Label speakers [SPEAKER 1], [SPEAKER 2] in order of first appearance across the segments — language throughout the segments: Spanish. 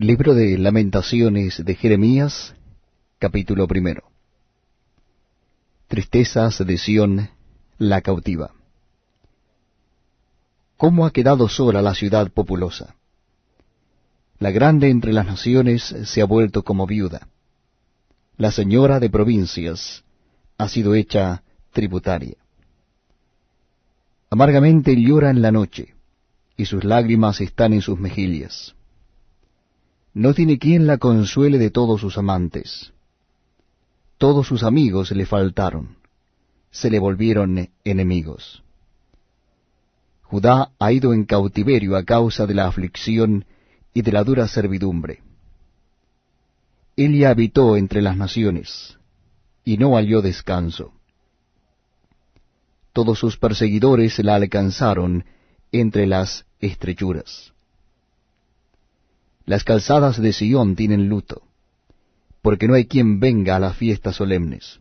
[SPEAKER 1] Libro de Lamentaciones de Jeremías, capítulo primero. Tristezas de Sión, la cautiva. ¿Cómo ha quedado sola la ciudad populosa? La grande entre las naciones se ha vuelto como viuda. La señora de provincias ha sido hecha tributaria. Amargamente llora en la noche, y sus lágrimas están en sus mejillas no tiene quien la consuele de todos sus amantes. Todos sus amigos le faltaron, se le volvieron enemigos. Judá ha ido en cautiverio a causa de la aflicción y de la dura servidumbre. Él ya habitó entre las naciones, y no halló descanso. Todos sus perseguidores la alcanzaron entre las estrechuras. Las calzadas de Sión tienen luto, porque no hay quien venga a las fiestas solemnes.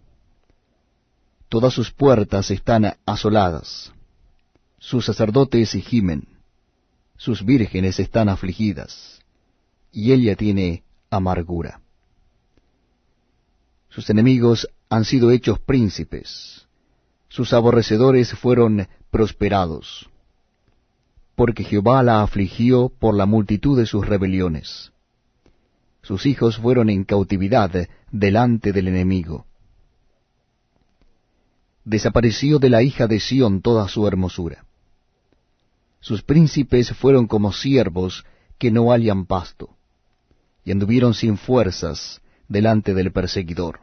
[SPEAKER 1] Todas sus puertas están asoladas, sus sacerdotes gimen, sus vírgenes están afligidas, y ella tiene amargura. Sus enemigos han sido hechos príncipes, sus aborrecedores fueron prosperados porque Jehová la afligió por la multitud de sus rebeliones. Sus hijos fueron en cautividad delante del enemigo. Desapareció de la hija de Sión toda su hermosura. Sus príncipes fueron como siervos que no hallan pasto, y anduvieron sin fuerzas delante del perseguidor.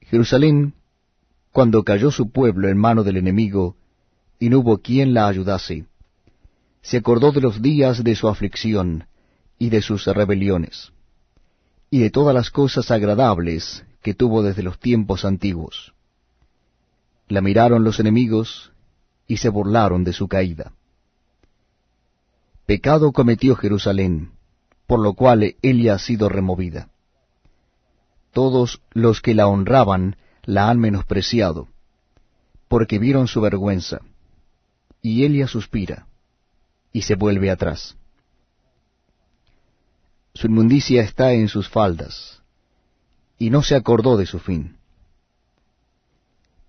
[SPEAKER 1] Jerusalén, cuando cayó su pueblo en mano del enemigo, y no hubo quien la ayudase. Se acordó de los días de su aflicción y de sus rebeliones, y de todas las cosas agradables que tuvo desde los tiempos antiguos. La miraron los enemigos y se burlaron de su caída. Pecado cometió Jerusalén, por lo cual ella ha sido removida. Todos los que la honraban la han menospreciado, porque vieron su vergüenza y Elia suspira, y se vuelve atrás. Su inmundicia está en sus faldas, y no se acordó de su fin.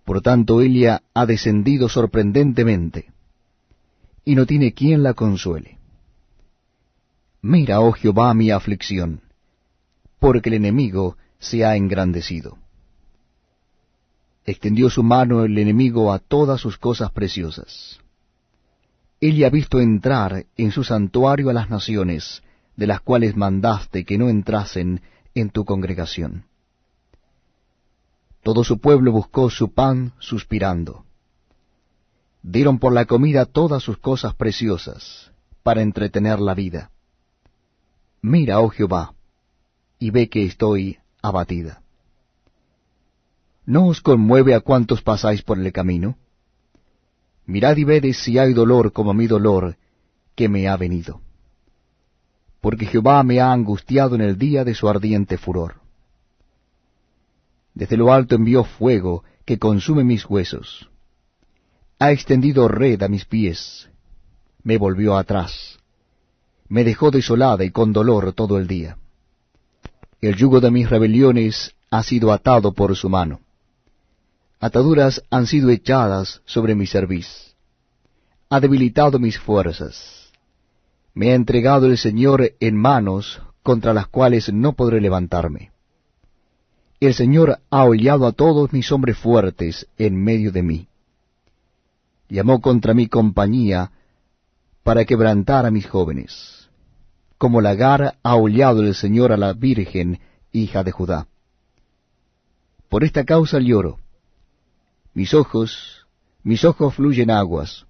[SPEAKER 1] Por tanto, Elia ha descendido sorprendentemente, y no tiene quien la consuele. Mira, oh Jehová, mi aflicción, porque el enemigo se ha engrandecido. Extendió su mano el enemigo a todas sus cosas preciosas él ha visto entrar en su santuario a las naciones, de las cuales mandaste que no entrasen en tu congregación. Todo su pueblo buscó su pan suspirando. Dieron por la comida todas sus cosas preciosas, para entretener la vida. Mira, oh Jehová, y ve que estoy abatida. ¿No os conmueve a cuantos pasáis por el camino? Mirad y ved si hay dolor como mi dolor que me ha venido. Porque Jehová me ha angustiado en el día de su ardiente furor. Desde lo alto envió fuego que consume mis huesos. Ha extendido red a mis pies. Me volvió atrás. Me dejó desolada y con dolor todo el día. El yugo de mis rebeliones ha sido atado por su mano ataduras han sido echadas sobre mi cerviz. Ha debilitado mis fuerzas. Me ha entregado el Señor en manos contra las cuales no podré levantarme. El Señor ha hollado a todos mis hombres fuertes en medio de mí. Llamó contra mi compañía para quebrantar a mis jóvenes. Como lagar ha hollado el Señor a la Virgen, hija de Judá. Por esta causa lloro mis ojos, mis ojos fluyen aguas,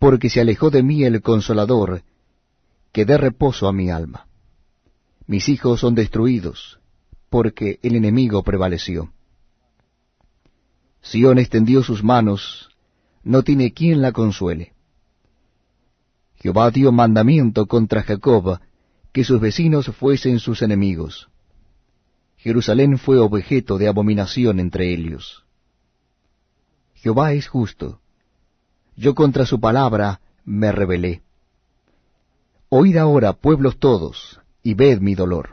[SPEAKER 1] porque se alejó de mí el consolador, que dé reposo a mi alma. Mis hijos son destruidos, porque el enemigo prevaleció. Sión extendió sus manos, no tiene quien la consuele. Jehová dio mandamiento contra Jacob, que sus vecinos fuesen sus enemigos. Jerusalén fue objeto de abominación entre ellos. Jehová es justo. Yo contra su palabra me rebelé. Oíd ahora, pueblos todos, y ved mi dolor.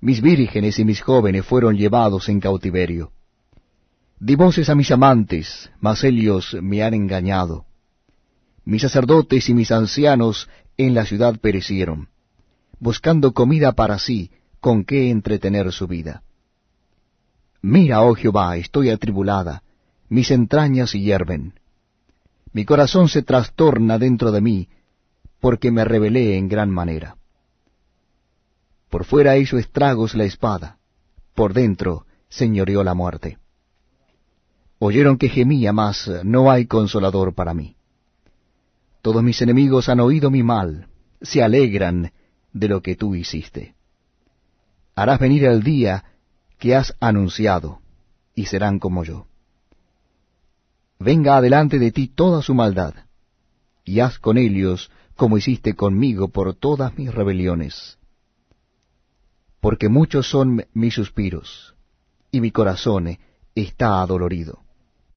[SPEAKER 1] Mis vírgenes y mis jóvenes fueron llevados en cautiverio. Di voces a mis amantes, mas ellos me han engañado. Mis sacerdotes y mis ancianos en la ciudad perecieron, buscando comida para sí, con qué entretener su vida. Mira, oh Jehová, estoy atribulada, mis entrañas hierven. Mi corazón se trastorna dentro de mí, porque me rebelé en gran manera. Por fuera hizo estragos la espada, por dentro señoreó la muerte. Oyeron que gemía, mas no hay consolador para mí. Todos mis enemigos han oído mi mal, se alegran de lo que tú hiciste. Harás venir el día que has anunciado, y serán como yo. Venga adelante de ti toda su maldad, y haz con ellos como hiciste conmigo por todas mis rebeliones. Porque muchos son mis suspiros, y mi corazón está adolorido.